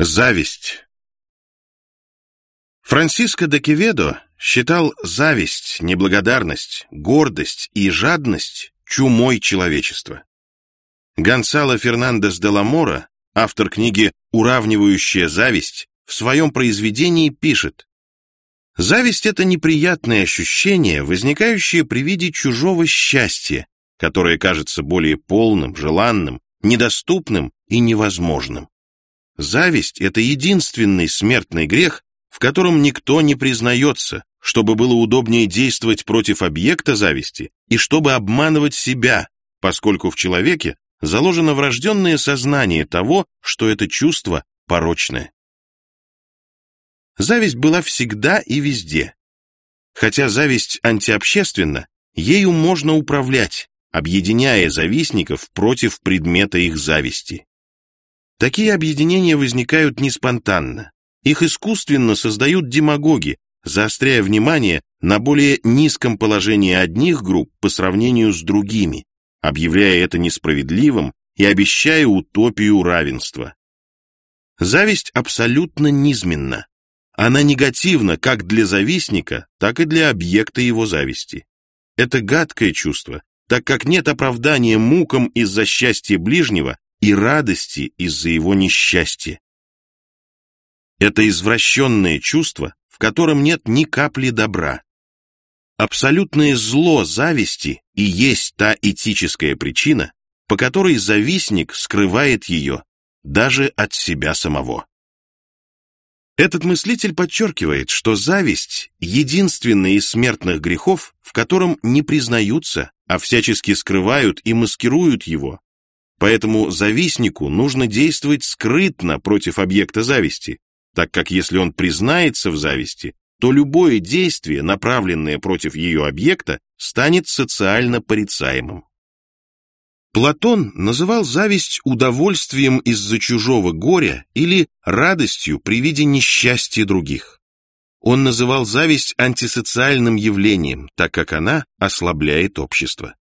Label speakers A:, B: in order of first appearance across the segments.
A: Зависть. Франциско де Кеведо считал зависть, неблагодарность, гордость и жадность чумой человечества. Гонсало Фернандес де Ламора, автор книги «Уравнивающая зависть», в своем произведении пишет «Зависть — это неприятное ощущение, возникающее при виде чужого счастья, которое кажется более полным, желанным, недоступным и невозможным. Зависть — это единственный смертный грех, в котором никто не признается, чтобы было удобнее действовать против объекта зависти и чтобы обманывать себя, поскольку в человеке заложено врожденное сознание того, что это чувство порочное. Зависть была всегда и везде. Хотя зависть антиобщественна, ею можно управлять, объединяя завистников против предмета их зависти. Такие объединения возникают не спонтанно. Их искусственно создают демагоги, заостряя внимание на более низком положении одних групп по сравнению с другими, объявляя это несправедливым и обещая утопию равенства. Зависть абсолютно низменна. Она негативна как для завистника, так и для объекта его зависти. Это гадкое чувство, так как нет оправдания мукам из-за счастья ближнего и радости из-за его несчастья. Это извращенное чувство, в котором нет ни капли добра. Абсолютное зло зависти и есть та этическая причина, по которой завистник скрывает ее даже от себя самого. Этот мыслитель подчеркивает, что зависть – единственный из смертных грехов, в котором не признаются, а всячески скрывают и маскируют его, Поэтому завистнику нужно действовать скрытно против объекта зависти, так как если он признается в зависти, то любое действие, направленное против ее объекта, станет социально порицаемым. Платон называл зависть удовольствием из-за чужого горя или радостью при виде несчастья других. Он называл зависть антисоциальным явлением, так как она ослабляет общество.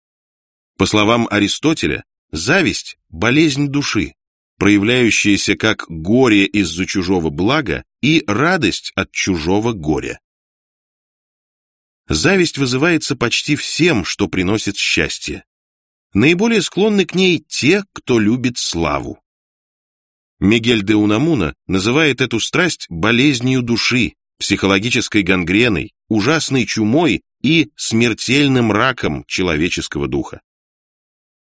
A: По словам Аристотеля, Зависть – болезнь души, проявляющаяся как горе из-за чужого блага и радость от чужого горя. Зависть вызывается почти всем, что приносит счастье. Наиболее склонны к ней те, кто любит славу. Мигель де Унамуна называет эту страсть болезнью души, психологической гангреной, ужасной чумой и смертельным раком человеческого духа.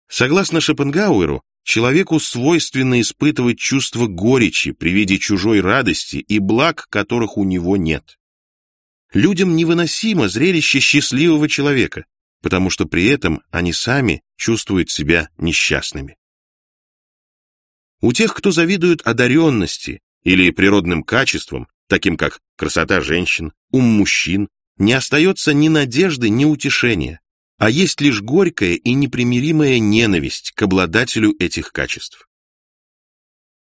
A: Согласно Шопенгауэру, человеку свойственно испытывать чувство горечи при виде чужой радости и благ, которых у него нет. Людям невыносимо зрелище счастливого человека, потому что при этом они сами чувствуют себя несчастными. У тех, кто завидует одаренности или природным качествам, таким как красота женщин, ум мужчин, не остается ни надежды, ни утешения а есть лишь горькая и непримиримая ненависть к обладателю этих качеств.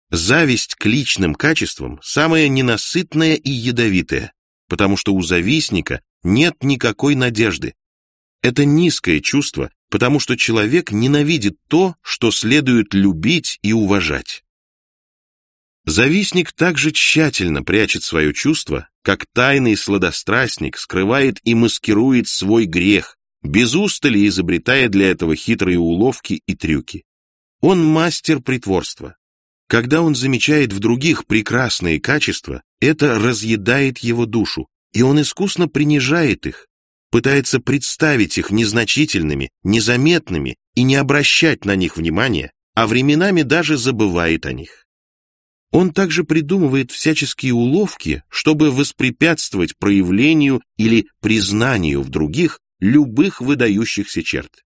A: Зависть к личным качествам самая ненасытная и ядовитая, потому что у завистника нет никакой надежды. Это низкое чувство, потому что человек ненавидит то, что следует любить и уважать. Завистник также тщательно прячет свое чувство, как тайный сладострастник скрывает и маскирует свой грех, без устали изобретая для этого хитрые уловки и трюки. Он мастер притворства. Когда он замечает в других прекрасные качества, это разъедает его душу, и он искусно принижает их, пытается представить их незначительными, незаметными и не обращать на них внимания, а временами даже забывает о них. Он также придумывает всяческие уловки, чтобы воспрепятствовать проявлению или признанию в других любых выдающихся черт.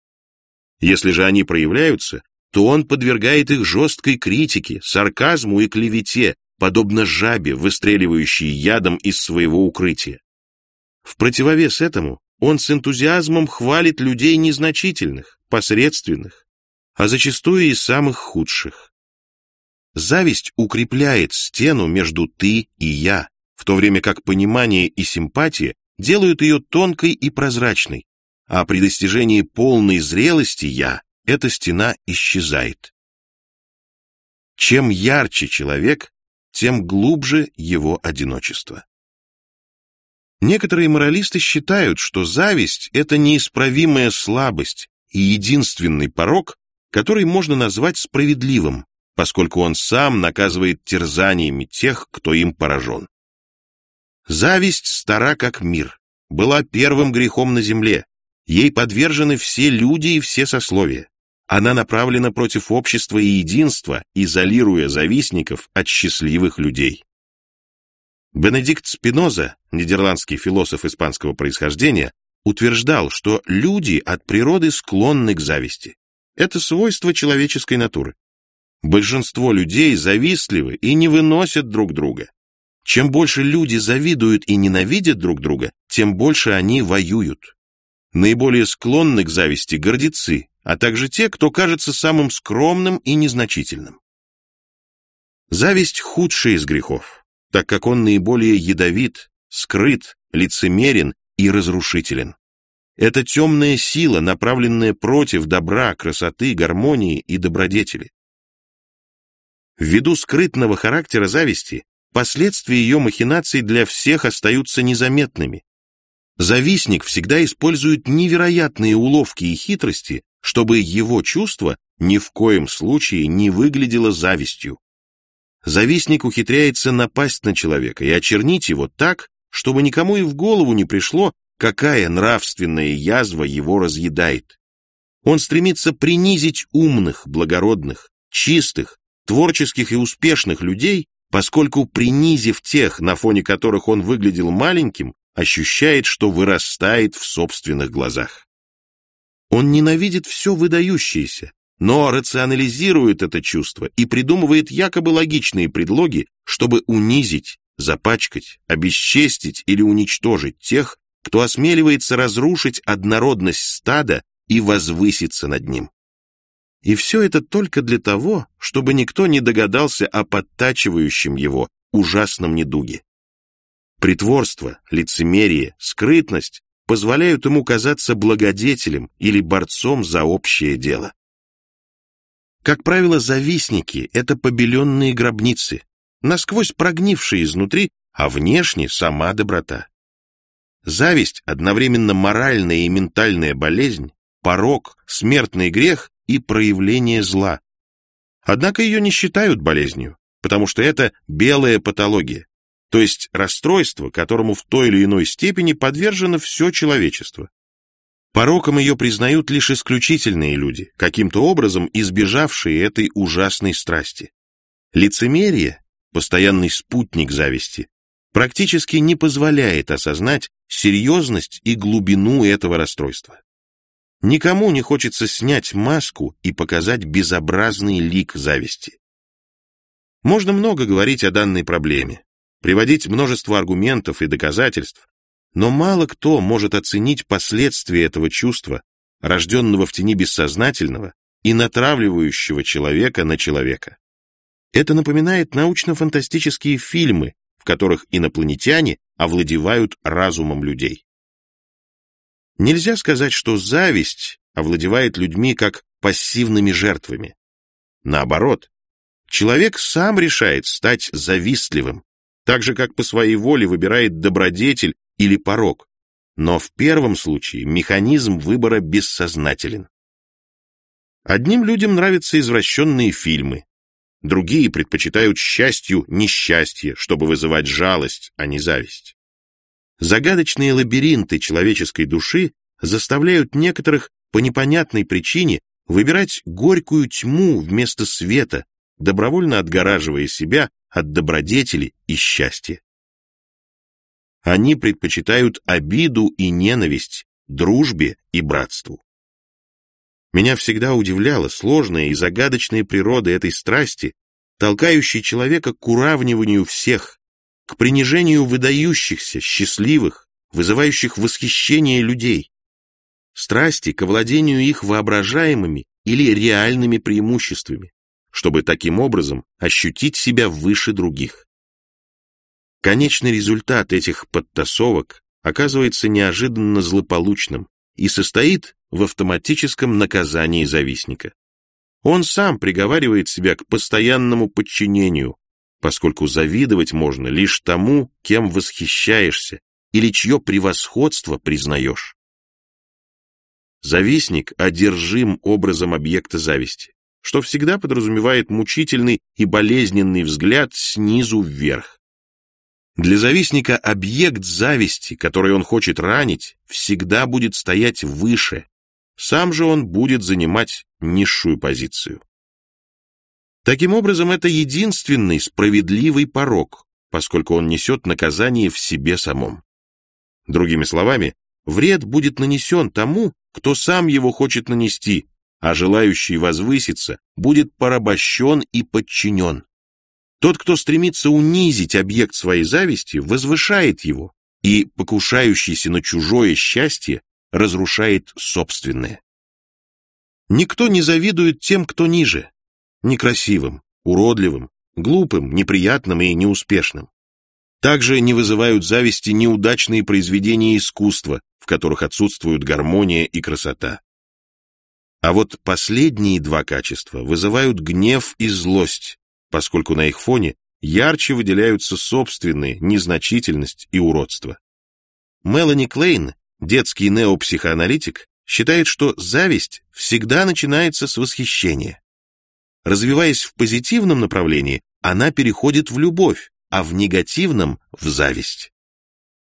A: Если же они проявляются, то он подвергает их жесткой критике, сарказму и клевете, подобно жабе, выстреливающей ядом из своего укрытия. В противовес этому он с энтузиазмом хвалит людей незначительных, посредственных, а зачастую и самых худших. Зависть укрепляет стену между «ты» и «я», в то время как понимание и симпатия делают ее тонкой и прозрачной, а при достижении полной зрелости «я» эта стена исчезает. Чем ярче человек, тем глубже его одиночество. Некоторые моралисты считают, что зависть – это неисправимая слабость и единственный порог, который можно назвать справедливым, поскольку он сам наказывает терзаниями тех, кто им поражен. Зависть стара как мир, была первым грехом на земле, ей подвержены все люди и все сословия. Она направлена против общества и единства, изолируя завистников от счастливых людей. Бенедикт Спиноза, нидерландский философ испанского происхождения, утверждал, что люди от природы склонны к зависти. Это свойство человеческой натуры. Большинство людей завистливы и не выносят друг друга. Чем больше люди завидуют и ненавидят друг друга, тем больше они воюют. Наиболее склонны к зависти гордецы, а также те, кто кажется самым скромным и незначительным. Зависть – худший из грехов, так как он наиболее ядовит, скрыт, лицемерен и разрушителен. Это темная сила, направленная против добра, красоты, гармонии и добродетели. Ввиду скрытного характера зависти, последствия ее махинаций для всех остаются незаметными. Завистник всегда использует невероятные уловки и хитрости, чтобы его чувство ни в коем случае не выглядело завистью. Завистник ухитряется напасть на человека и очернить его так, чтобы никому и в голову не пришло, какая нравственная язва его разъедает. Он стремится принизить умных, благородных, чистых, творческих и успешных людей, поскольку, принизив тех, на фоне которых он выглядел маленьким, ощущает, что вырастает в собственных глазах. Он ненавидит все выдающееся, но рационализирует это чувство и придумывает якобы логичные предлоги, чтобы унизить, запачкать, обесчестить или уничтожить тех, кто осмеливается разрушить однородность стада и возвыситься над ним. И все это только для того, чтобы никто не догадался о подтачивающем его ужасном недуге. Притворство, лицемерие, скрытность позволяют ему казаться благодетелем или борцом за общее дело. Как правило, завистники — это побеленные гробницы, насквозь прогнившие изнутри, а внешне сама доброта. Зависть — одновременно моральная и ментальная болезнь, порог, смертный грех и проявление зла. Однако ее не считают болезнью, потому что это белая патология, то есть расстройство, которому в той или иной степени подвержено все человечество. Пороком ее признают лишь исключительные люди, каким-то образом избежавшие этой ужасной страсти. Лицемерие, постоянный спутник зависти, практически не позволяет осознать серьезность и глубину этого расстройства. Никому не хочется снять маску и показать безобразный лик зависти. Можно много говорить о данной проблеме, приводить множество аргументов и доказательств, но мало кто может оценить последствия этого чувства, рожденного в тени бессознательного и натравливающего человека на человека. Это напоминает научно-фантастические фильмы, в которых инопланетяне овладевают разумом людей. Нельзя сказать, что зависть овладевает людьми как пассивными жертвами. Наоборот, человек сам решает стать завистливым, так же, как по своей воле выбирает добродетель или порог. Но в первом случае механизм выбора бессознателен. Одним людям нравятся извращенные фильмы, другие предпочитают счастью несчастье, чтобы вызывать жалость, а не зависть. Загадочные лабиринты человеческой души заставляют некоторых по непонятной причине выбирать горькую тьму вместо света, добровольно отгораживая себя от добродетели и счастья. Они предпочитают обиду и ненависть, дружбе и братству. Меня всегда удивляла сложная и загадочная природа этой страсти, толкающей человека к уравниванию всех, к принижению выдающихся, счастливых, вызывающих восхищение людей. Страсти к овладению их воображаемыми или реальными преимуществами, чтобы таким образом ощутить себя выше других. Конечный результат этих подтасовок оказывается неожиданно злополучным и состоит в автоматическом наказании завистника. Он сам приговаривает себя к постоянному подчинению, поскольку завидовать можно лишь тому, кем восхищаешься или чье превосходство признаешь. Завистник одержим образом объекта зависти, что всегда подразумевает мучительный и болезненный взгляд снизу вверх. Для завистника объект зависти, который он хочет ранить, всегда будет стоять выше, сам же он будет занимать низшую позицию. Таким образом, это единственный справедливый порог, поскольку он несет наказание в себе самом. Другими словами, вред будет нанесен тому, кто сам его хочет нанести, а желающий возвыситься будет порабощен и подчинен. Тот, кто стремится унизить объект своей зависти, возвышает его, и покушающийся на чужое счастье разрушает собственное. Никто не завидует тем, кто ниже, некрасивым, уродливым, глупым, неприятным и неуспешным. Также не вызывают зависти неудачные произведения искусства, в которых отсутствуют гармония и красота. А вот последние два качества вызывают гнев и злость, поскольку на их фоне ярче выделяются собственные незначительность и уродство. Мелани Клейн, детский неопсихоаналитик, считает, что зависть всегда начинается с восхищения. Развиваясь в позитивном направлении, она переходит в любовь, а в негативном — в зависть.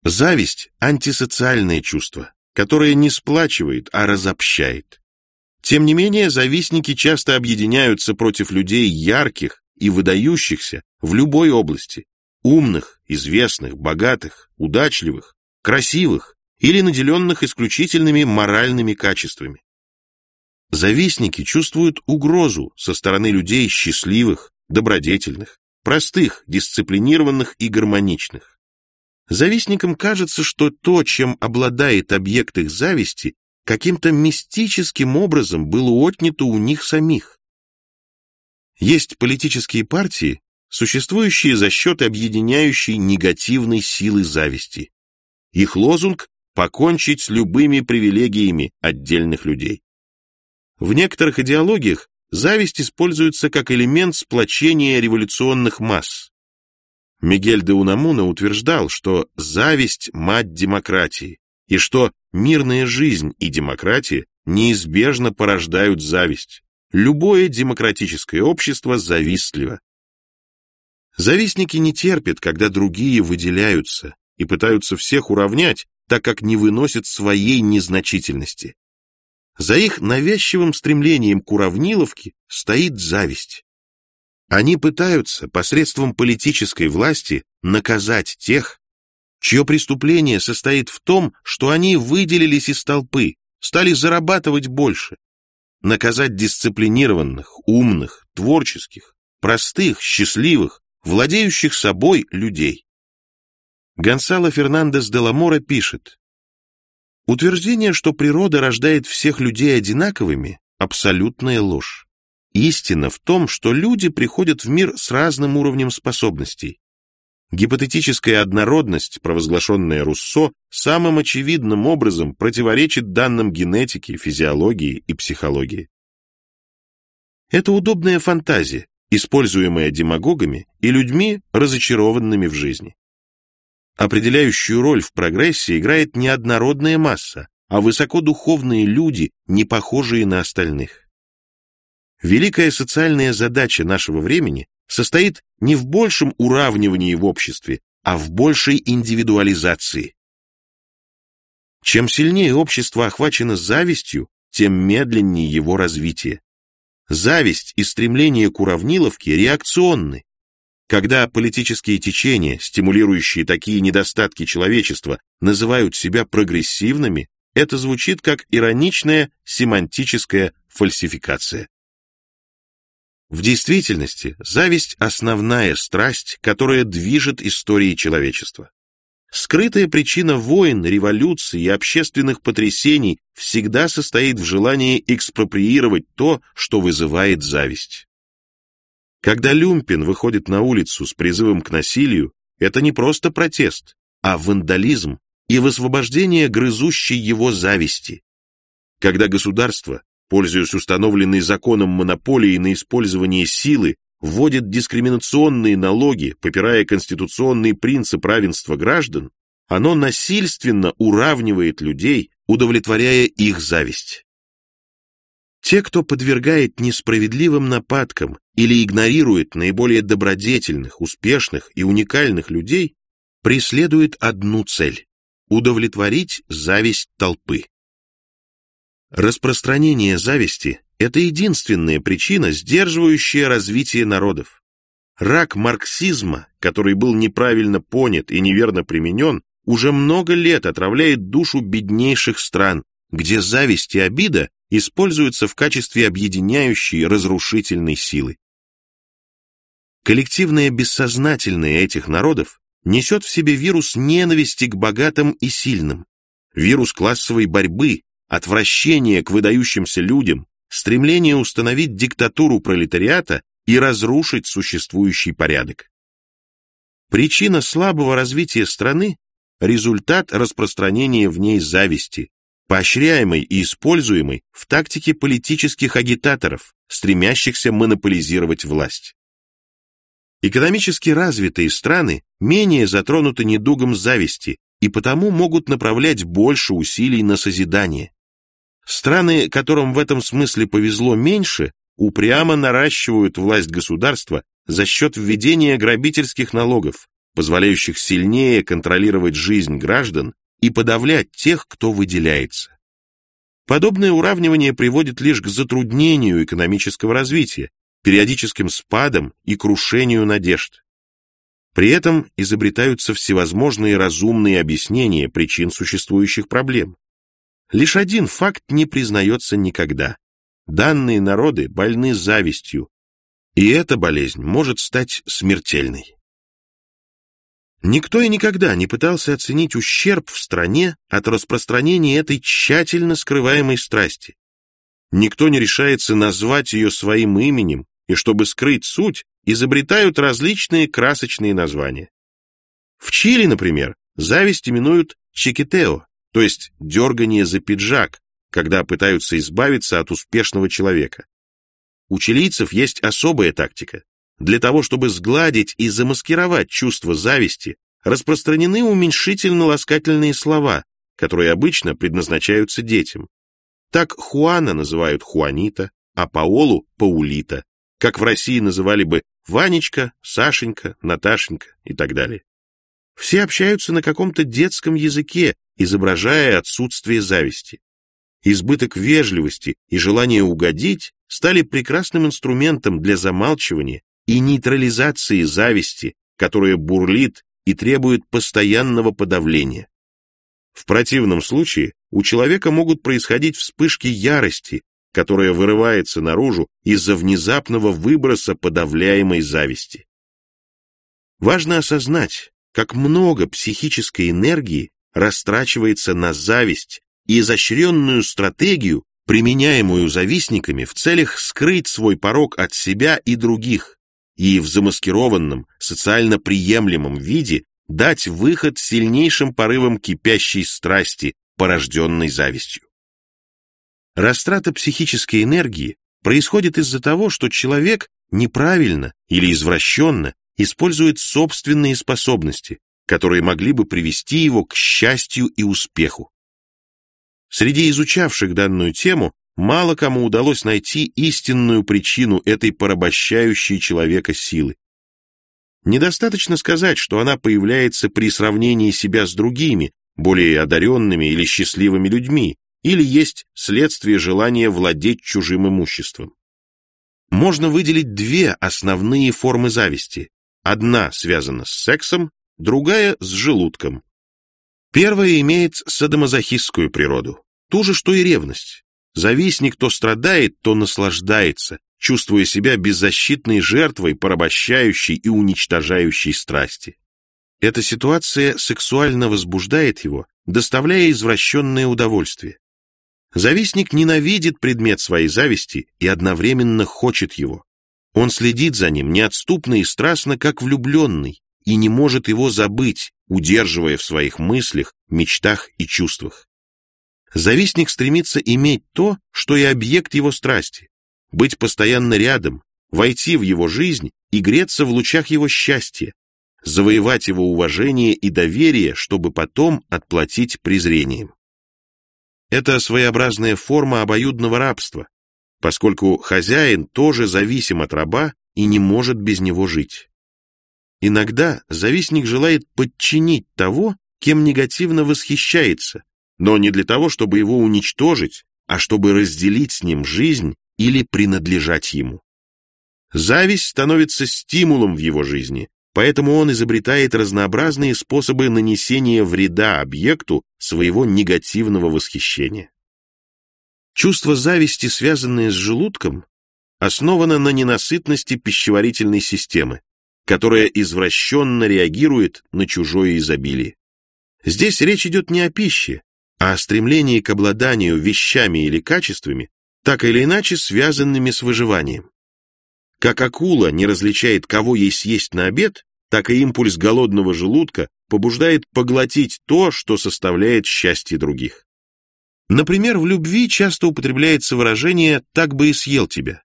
A: Зависть — антисоциальное чувство, которое не сплачивает, а разобщает. Тем не менее, завистники часто объединяются против людей ярких и выдающихся в любой области, умных, известных, богатых, удачливых, красивых или наделенных исключительными моральными качествами. Завистники чувствуют угрозу со стороны людей счастливых, добродетельных, простых, дисциплинированных и гармоничных. Завистникам кажется, что то, чем обладает объект их зависти, каким-то мистическим образом было отнято у них самих. Есть политические партии, существующие за счет объединяющей негативной силы зависти. Их лозунг – покончить с любыми привилегиями отдельных людей. В некоторых идеологиях зависть используется как элемент сплочения революционных масс. Мигель де Унамуна утверждал, что зависть – мать демократии, и что мирная жизнь и демократия неизбежно порождают зависть. Любое демократическое общество завистливо. Завистники не терпят, когда другие выделяются и пытаются всех уравнять, так как не выносят своей незначительности. За их навязчивым стремлением к уравниловке стоит зависть. Они пытаются посредством политической власти наказать тех, чье преступление состоит в том, что они выделились из толпы, стали зарабатывать больше, наказать дисциплинированных, умных, творческих, простых, счастливых, владеющих собой людей. Гонсало Фернандес де Ламора пишет, Утверждение, что природа рождает всех людей одинаковыми – абсолютная ложь. Истина в том, что люди приходят в мир с разным уровнем способностей. Гипотетическая однородность, провозглашенная Руссо, самым очевидным образом противоречит данным генетики, физиологии и психологии. Это удобная фантазия, используемая демагогами и людьми, разочарованными в жизни. Определяющую роль в прогрессе играет не однородная масса, а высокодуховные люди, не похожие на остальных. Великая социальная задача нашего времени состоит не в большем уравнивании в обществе, а в большей индивидуализации. Чем сильнее общество охвачено завистью, тем медленнее его развитие. Зависть и стремление к уравниловке реакционны, когда политические течения, стимулирующие такие недостатки человечества, называют себя прогрессивными, это звучит как ироничная семантическая фальсификация. В действительности, зависть – основная страсть, которая движет историей человечества. Скрытая причина войн, революций и общественных потрясений всегда состоит в желании экспроприировать то, что вызывает зависть. Когда Люмпин выходит на улицу с призывом к насилию, это не просто протест, а вандализм и высвобождение грызущей его зависти. Когда государство, пользуясь установленной законом монополией на использование силы, вводит дискриминационные налоги, попирая конституционный принцип равенства граждан, оно насильственно уравнивает людей, удовлетворяя их зависть. Те, кто подвергает несправедливым нападкам или игнорирует наиболее добродетельных, успешных и уникальных людей, преследуют одну цель – удовлетворить зависть толпы. Распространение зависти – это единственная причина, сдерживающая развитие народов. Рак марксизма, который был неправильно понят и неверно применен, уже много лет отравляет душу беднейших стран, где зависть и обида используются в качестве объединяющей разрушительной силы. Коллективное бессознательное этих народов несет в себе вирус ненависти к богатым и сильным, вирус классовой борьбы, отвращения к выдающимся людям, стремление установить диктатуру пролетариата и разрушить существующий порядок. Причина слабого развития страны – результат распространения в ней зависти, поощряемой и используемой в тактике политических агитаторов, стремящихся монополизировать власть. Экономически развитые страны менее затронуты недугом зависти и потому могут направлять больше усилий на созидание. Страны, которым в этом смысле повезло меньше, упрямо наращивают власть государства за счет введения грабительских налогов, позволяющих сильнее контролировать жизнь граждан и подавлять тех, кто выделяется. Подобное уравнивание приводит лишь к затруднению экономического развития, периодическим спадам и крушению надежд. При этом изобретаются всевозможные разумные объяснения причин существующих проблем. Лишь один факт не признается никогда. Данные народы больны завистью, и эта болезнь может стать смертельной. Никто и никогда не пытался оценить ущерб в стране от распространения этой тщательно скрываемой страсти. Никто не решается назвать ее своим именем, и чтобы скрыть суть, изобретают различные красочные названия. В Чили, например, зависть именуют чекитео, то есть дергание за пиджак, когда пытаются избавиться от успешного человека. У чилийцев есть особая тактика. Для того, чтобы сгладить и замаскировать чувство зависти, распространены уменьшительно-ласкательные слова, которые обычно предназначаются детям. Так Хуана называют Хуанита, а Паолу – Паулита, как в России называли бы Ванечка, Сашенька, Наташенька и так далее. Все общаются на каком-то детском языке, изображая отсутствие зависти. Избыток вежливости и желание угодить стали прекрасным инструментом для замалчивания и нейтрализации зависти, которая бурлит и требует постоянного подавления. В противном случае у человека могут происходить вспышки ярости, которая вырывается наружу из-за внезапного выброса подавляемой зависти. Важно осознать, как много психической энергии растрачивается на зависть и изощренную стратегию, применяемую завистниками в целях скрыть свой порог от себя и других, и в замаскированном, социально приемлемом виде дать выход сильнейшим порывам кипящей страсти, порожденной завистью. Растрата психической энергии происходит из-за того, что человек неправильно или извращенно использует собственные способности, которые могли бы привести его к счастью и успеху. Среди изучавших данную тему мало кому удалось найти истинную причину этой порабощающей человека силы. Недостаточно сказать, что она появляется при сравнении себя с другими, более одаренными или счастливыми людьми, или есть следствие желания владеть чужим имуществом. Можно выделить две основные формы зависти. Одна связана с сексом, другая с желудком. Первая имеет садомазохистскую природу, ту же, что и ревность. Завистник то страдает, то наслаждается, чувствуя себя беззащитной жертвой порабощающей и уничтожающей страсти. Эта ситуация сексуально возбуждает его, доставляя извращенное удовольствие. Завистник ненавидит предмет своей зависти и одновременно хочет его. Он следит за ним неотступно и страстно, как влюбленный, и не может его забыть, удерживая в своих мыслях, мечтах и чувствах. Завистник стремится иметь то, что и объект его страсти, быть постоянно рядом, войти в его жизнь и греться в лучах его счастья, завоевать его уважение и доверие, чтобы потом отплатить презрением. Это своеобразная форма обоюдного рабства, поскольку хозяин тоже зависим от раба и не может без него жить. Иногда завистник желает подчинить того, кем негативно восхищается, но не для того, чтобы его уничтожить, а чтобы разделить с ним жизнь или принадлежать ему. Зависть становится стимулом в его жизни, поэтому он изобретает разнообразные способы нанесения вреда объекту своего негативного восхищения. Чувство зависти, связанное с желудком, основано на ненасытности пищеварительной системы, которая извращенно реагирует на чужое изобилие. Здесь речь идет не о пище, а о стремлении к обладанию вещами или качествами, так или иначе связанными с выживанием. Как акула не различает, кого ей съесть на обед, так и импульс голодного желудка побуждает поглотить то, что составляет счастье других. Например, в любви часто употребляется выражение «так бы и съел тебя»,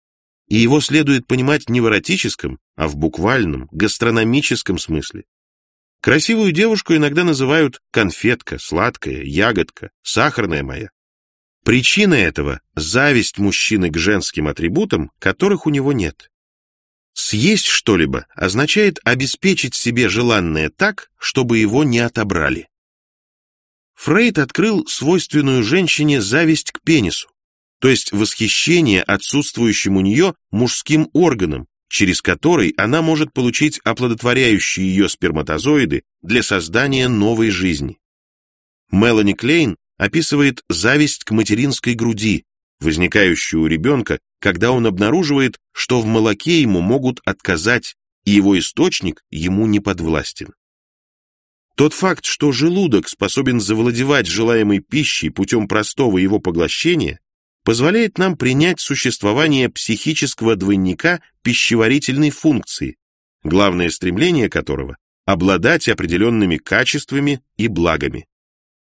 A: и его следует понимать не в эротическом, а в буквальном, гастрономическом смысле. Красивую девушку иногда называют конфетка, сладкая, ягодка, сахарная моя. Причина этого – зависть мужчины к женским атрибутам, которых у него нет. Съесть что-либо означает обеспечить себе желанное так, чтобы его не отобрали. Фрейд открыл свойственную женщине зависть к пенису, то есть восхищение отсутствующим у нее мужским органом, через который она может получить оплодотворяющие ее сперматозоиды для создания новой жизни. Мелани Клейн описывает зависть к материнской груди, возникающую у ребенка, когда он обнаруживает, что в молоке ему могут отказать, и его источник ему не подвластен. Тот факт, что желудок способен завладевать желаемой пищей путем простого его поглощения, позволяет нам принять существование психического двойника пищеварительной функции, главное стремление которого – обладать определенными качествами и благами.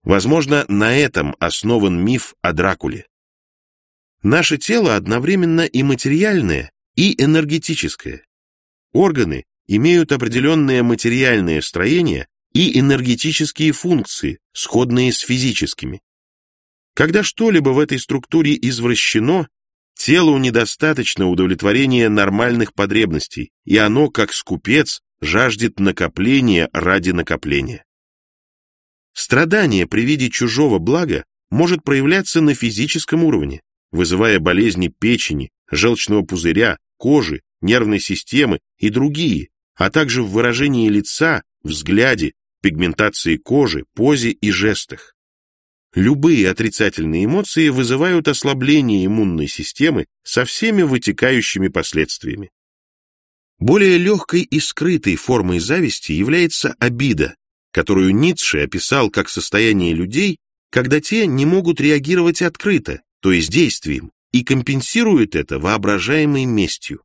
A: Возможно, на этом основан миф о Дракуле. Наше тело одновременно и материальное, и энергетическое. Органы имеют определенное материальное строение и энергетические функции, сходные с физическими. Когда что-либо в этой структуре извращено, телу недостаточно удовлетворения нормальных потребностей, и оно, как скупец, жаждет накопления ради накопления. Страдание при виде чужого блага может проявляться на физическом уровне, вызывая болезни печени, желчного пузыря, кожи, нервной системы и другие, а также в выражении лица, взгляде, пигментации кожи, позе и жестах. Любые отрицательные эмоции вызывают ослабление иммунной системы со всеми вытекающими последствиями. Более легкой и скрытой формой зависти является обида, которую Ницше описал как состояние людей, когда те не могут реагировать открыто, то есть действием, и компенсирует это воображаемой местью.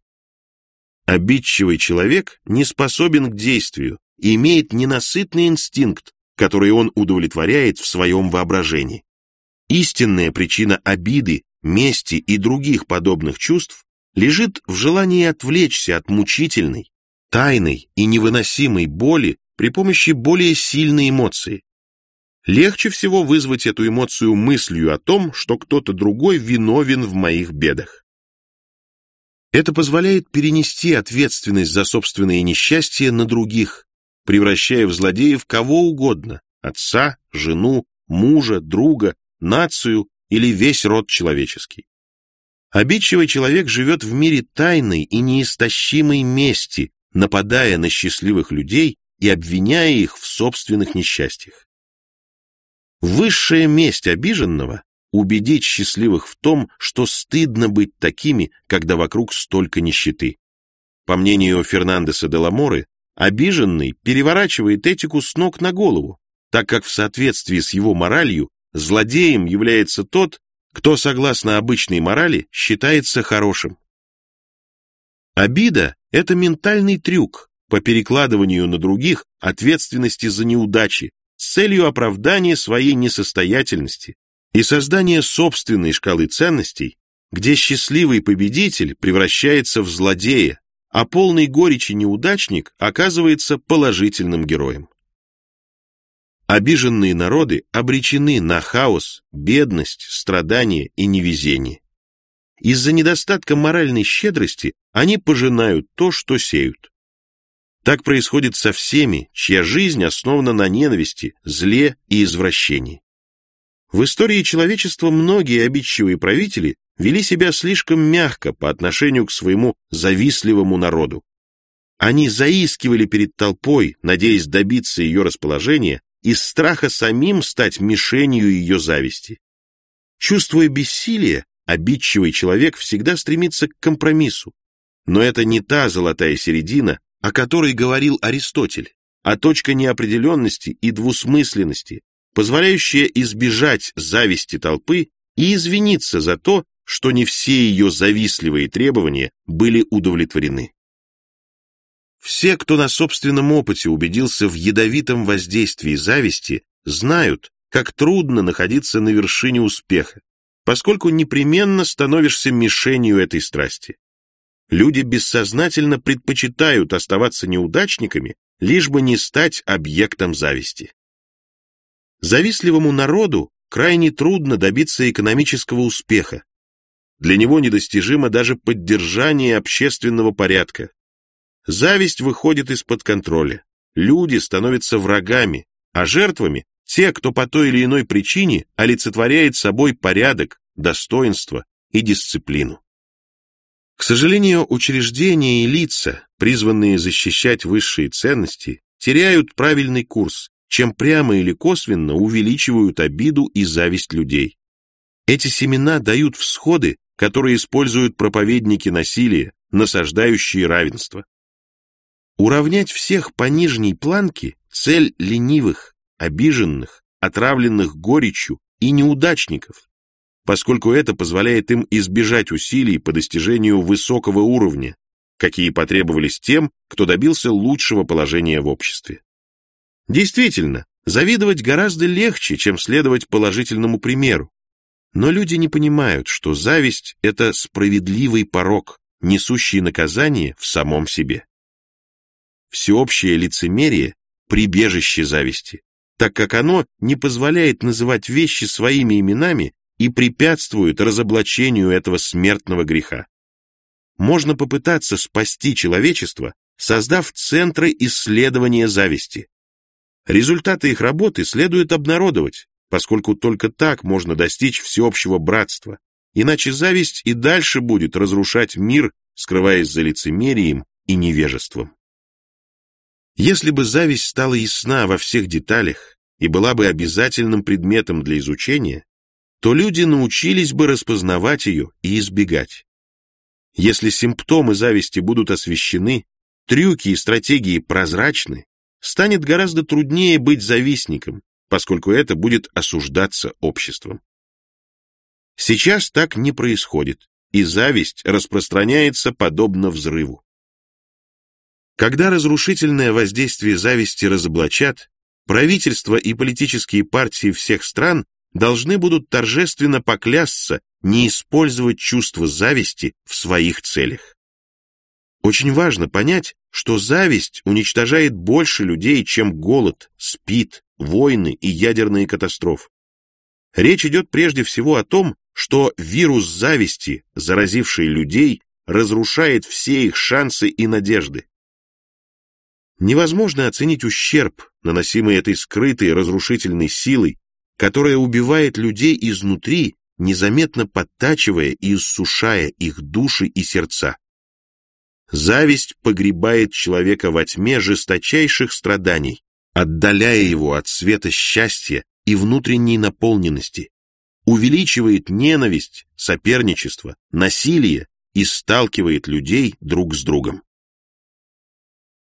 A: Обидчивый человек не способен к действию и имеет ненасытный инстинкт, который он удовлетворяет в своем воображении. Истинная причина обиды, мести и других подобных чувств лежит в желании отвлечься от мучительной, тайной и невыносимой боли при помощи более сильной эмоции, Легче всего вызвать эту эмоцию мыслью о том, что кто-то другой виновен в моих бедах. Это позволяет перенести ответственность за собственные несчастья на других, превращая в злодеев кого угодно – отца, жену, мужа, друга, нацию или весь род человеческий. Обидчивый человек живет в мире тайной и неистощимой мести, нападая на счастливых людей и обвиняя их в собственных несчастьях. Высшая месть обиженного — убедить счастливых в том, что стыдно быть такими, когда вокруг столько нищеты. По мнению Фернандеса де Ламоры, обиженный переворачивает этику с ног на голову, так как в соответствии с его моралью злодеем является тот, кто, согласно обычной морали, считается хорошим. Обида — это ментальный трюк по перекладыванию на других ответственности за неудачи, с целью оправдания своей несостоятельности и создания собственной шкалы ценностей, где счастливый победитель превращается в злодея, а полный горечи неудачник оказывается положительным героем. Обиженные народы обречены на хаос, бедность, страдания и невезение. Из-за недостатка моральной щедрости они пожинают то, что сеют. Так происходит со всеми, чья жизнь основана на ненависти, зле и извращении. В истории человечества многие обидчивые правители вели себя слишком мягко по отношению к своему завистливому народу. Они заискивали перед толпой, надеясь добиться ее расположения, из страха самим стать мишенью ее зависти. Чувствуя бессилие, обидчивый человек всегда стремится к компромиссу. Но это не та золотая середина, о которой говорил Аристотель, а точка неопределенности и двусмысленности, позволяющая избежать зависти толпы и извиниться за то, что не все ее завистливые требования были удовлетворены. Все, кто на собственном опыте убедился в ядовитом воздействии зависти, знают, как трудно находиться на вершине успеха, поскольку непременно становишься мишенью этой страсти. Люди бессознательно предпочитают оставаться неудачниками, лишь бы не стать объектом зависти. Завистливому народу крайне трудно добиться экономического успеха. Для него недостижимо даже поддержание общественного порядка. Зависть выходит из-под контроля. Люди становятся врагами, а жертвами – те, кто по той или иной причине олицетворяет собой порядок, достоинство и дисциплину. К сожалению, учреждения и лица, призванные защищать высшие ценности, теряют правильный курс, чем прямо или косвенно увеличивают обиду и зависть людей. Эти семена дают всходы, которые используют проповедники насилия, насаждающие равенство. Уравнять всех по нижней планке – цель ленивых, обиженных, отравленных горечью и неудачников, поскольку это позволяет им избежать усилий по достижению высокого уровня, какие потребовались тем, кто добился лучшего положения в обществе. Действительно, завидовать гораздо легче, чем следовать положительному примеру. Но люди не понимают, что зависть – это справедливый порог, несущий наказание в самом себе. Всеобщее лицемерие – прибежище зависти, так как оно не позволяет называть вещи своими именами и препятствует разоблачению этого смертного греха. Можно попытаться спасти человечество, создав центры исследования зависти. Результаты их работы следует обнародовать, поскольку только так можно достичь всеобщего братства, иначе зависть и дальше будет разрушать мир, скрываясь за лицемерием и невежеством. Если бы зависть стала ясна во всех деталях и была бы обязательным предметом для изучения, то люди научились бы распознавать ее и избегать. Если симптомы зависти будут освещены, трюки и стратегии прозрачны, станет гораздо труднее быть завистником, поскольку это будет осуждаться обществом. Сейчас так не происходит, и зависть распространяется подобно взрыву. Когда разрушительное воздействие зависти разоблачат, правительства и политические партии всех стран должны будут торжественно поклясться не использовать чувство зависти в своих целях. Очень важно понять, что зависть уничтожает больше людей, чем голод, спид, войны и ядерные катастрофы. Речь идет прежде всего о том, что вирус зависти, заразивший людей, разрушает все их шансы и надежды. Невозможно оценить ущерб, наносимый этой скрытой разрушительной силой, которая убивает людей изнутри, незаметно подтачивая и иссушая их души и сердца. Зависть погребает человека во тьме жесточайших страданий, отдаляя его от света счастья и внутренней наполненности, увеличивает ненависть, соперничество, насилие и сталкивает людей друг с другом.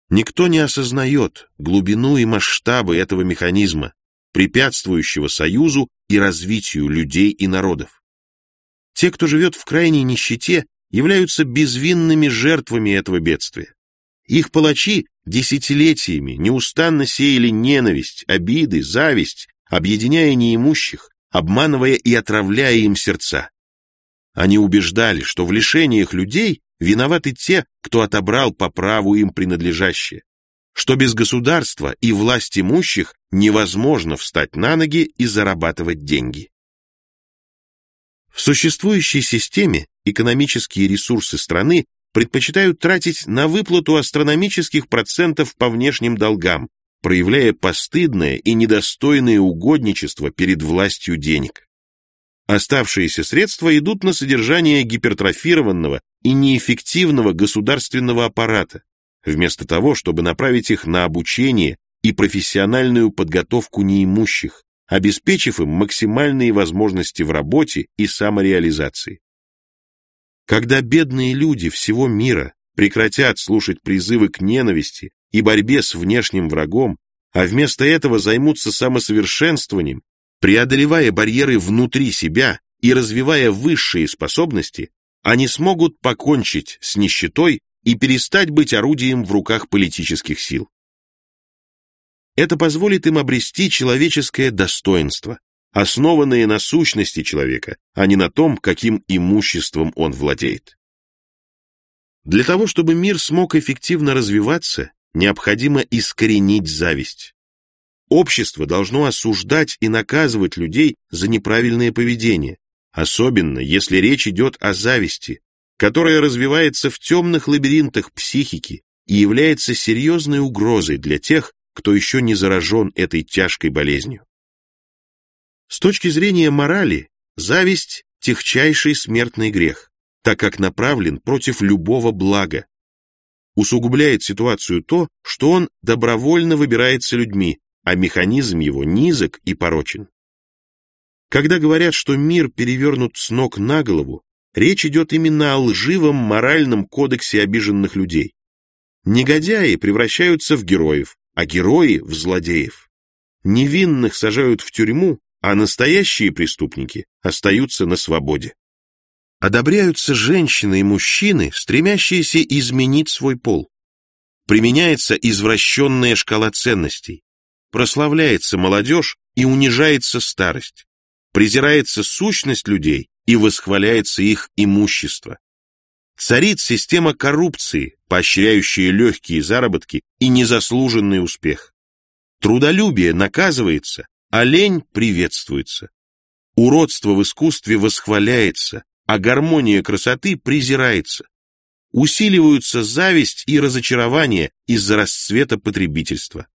A: Никто не осознает глубину и масштабы этого механизма, препятствующего союзу и развитию людей и народов. Те, кто живет в крайней нищете, являются безвинными жертвами этого бедствия. Их палачи десятилетиями неустанно сеяли ненависть, обиды, зависть, объединяя неимущих, обманывая и отравляя им сердца. Они убеждали, что в лишениях людей виноваты те, кто отобрал по праву им принадлежащее, что без государства и власть имущих невозможно встать на ноги и зарабатывать деньги. В существующей системе экономические ресурсы страны предпочитают тратить на выплату астрономических процентов по внешним долгам, проявляя постыдное и недостойное угодничество перед властью денег. Оставшиеся средства идут на содержание гипертрофированного и неэффективного государственного аппарата, вместо того, чтобы направить их на обучение и профессиональную подготовку неимущих, обеспечив им максимальные возможности в работе и самореализации. Когда бедные люди всего мира прекратят слушать призывы к ненависти и борьбе с внешним врагом, а вместо этого займутся самосовершенствованием, преодолевая барьеры внутри себя и развивая высшие способности, они смогут покончить с нищетой и перестать быть орудием в руках политических сил. Это позволит им обрести человеческое достоинство, основанные на сущности человека, а не на том, каким имуществом он владеет. Для того, чтобы мир смог эффективно развиваться, необходимо искоренить зависть. Общество должно осуждать и наказывать людей за неправильное поведение, особенно если речь идет о зависти, которая развивается в темных лабиринтах психики и является серьезной угрозой для тех, кто еще не заражен этой тяжкой болезнью. С точки зрения морали, зависть – техчайший смертный грех, так как направлен против любого блага. Усугубляет ситуацию то, что он добровольно выбирается людьми, а механизм его низок и порочен. Когда говорят, что мир перевернут с ног на голову, речь идет именно о лживом моральном кодексе обиженных людей. Негодяи превращаются в героев, а герои – в злодеев. Невинных сажают в тюрьму, а настоящие преступники остаются на свободе. Одобряются женщины и мужчины, стремящиеся изменить свой пол. Применяется извращенная шкала ценностей. Прославляется молодежь и унижается старость. Презирается сущность людей и восхваляется их имущество. Царит система коррупции, поощряющая легкие заработки и незаслуженный успех. Трудолюбие наказывается, а лень приветствуется. Уродство в искусстве восхваляется, а гармония красоты презирается. Усиливаются зависть и разочарование из-за расцвета потребительства.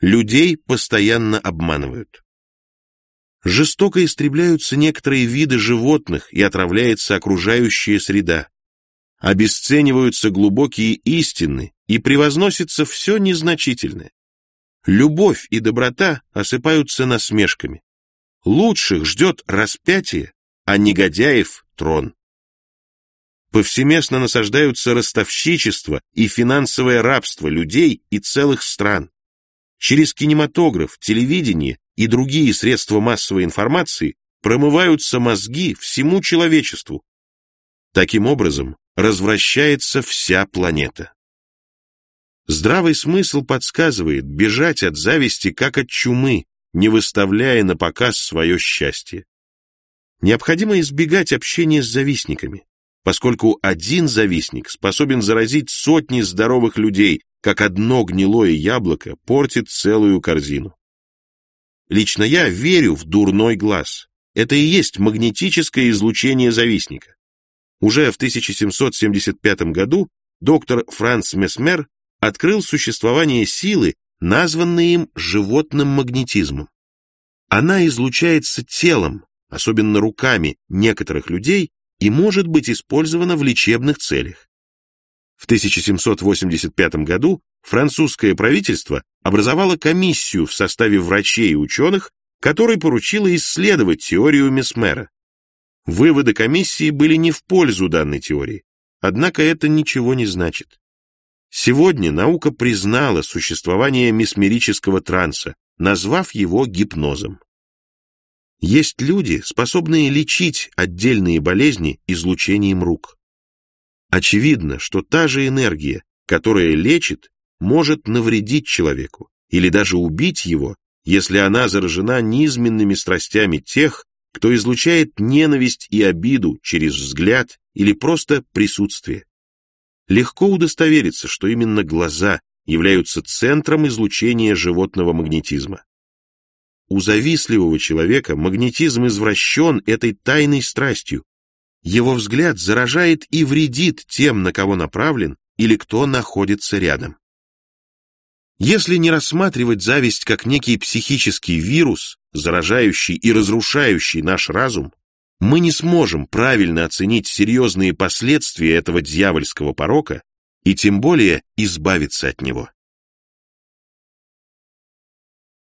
A: Людей постоянно обманывают. Жестоко истребляются некоторые виды животных и отравляется окружающая среда. Обесцениваются глубокие истины и превозносится все незначительное. Любовь и доброта осыпаются насмешками. Лучших ждет распятие, а негодяев — трон. Повсеместно насаждаются ростовщичество и финансовое рабство людей и целых стран. Через кинематограф, телевидение и другие средства массовой информации промываются мозги всему человечеству. Таким образом, развращается вся планета. Здравый смысл подсказывает бежать от зависти как от чумы, не выставляя на показ свое счастье. Необходимо избегать общения с завистниками, поскольку один завистник способен заразить сотни здоровых людей, как одно гнилое яблоко портит целую корзину. Лично я верю в дурной глаз. Это и есть магнетическое излучение завистника. Уже в 1775 году доктор Франц Месмер открыл существование силы, названной им животным магнетизмом. Она излучается телом, особенно руками некоторых людей, и может быть использована в лечебных целях. В 1785 году французское правительство образовало комиссию в составе врачей и ученых, которой поручило исследовать теорию Месмера. Выводы комиссии были не в пользу данной теории, однако это ничего не значит. Сегодня наука признала существование месмерического транса, назвав его гипнозом. Есть люди, способные лечить отдельные болезни излучением рук. Очевидно, что та же энергия, которая лечит, может навредить человеку или даже убить его, если она заражена низменными страстями тех, кто излучает ненависть и обиду через взгляд или просто присутствие. Легко удостовериться, что именно глаза являются центром излучения животного магнетизма. У завистливого человека магнетизм извращен этой тайной страстью. Его взгляд заражает и вредит тем, на кого направлен или кто находится рядом. Если не рассматривать зависть как некий психический вирус, заражающий и разрушающий наш разум, мы не сможем правильно оценить серьезные последствия этого дьявольского порока и тем более избавиться от него.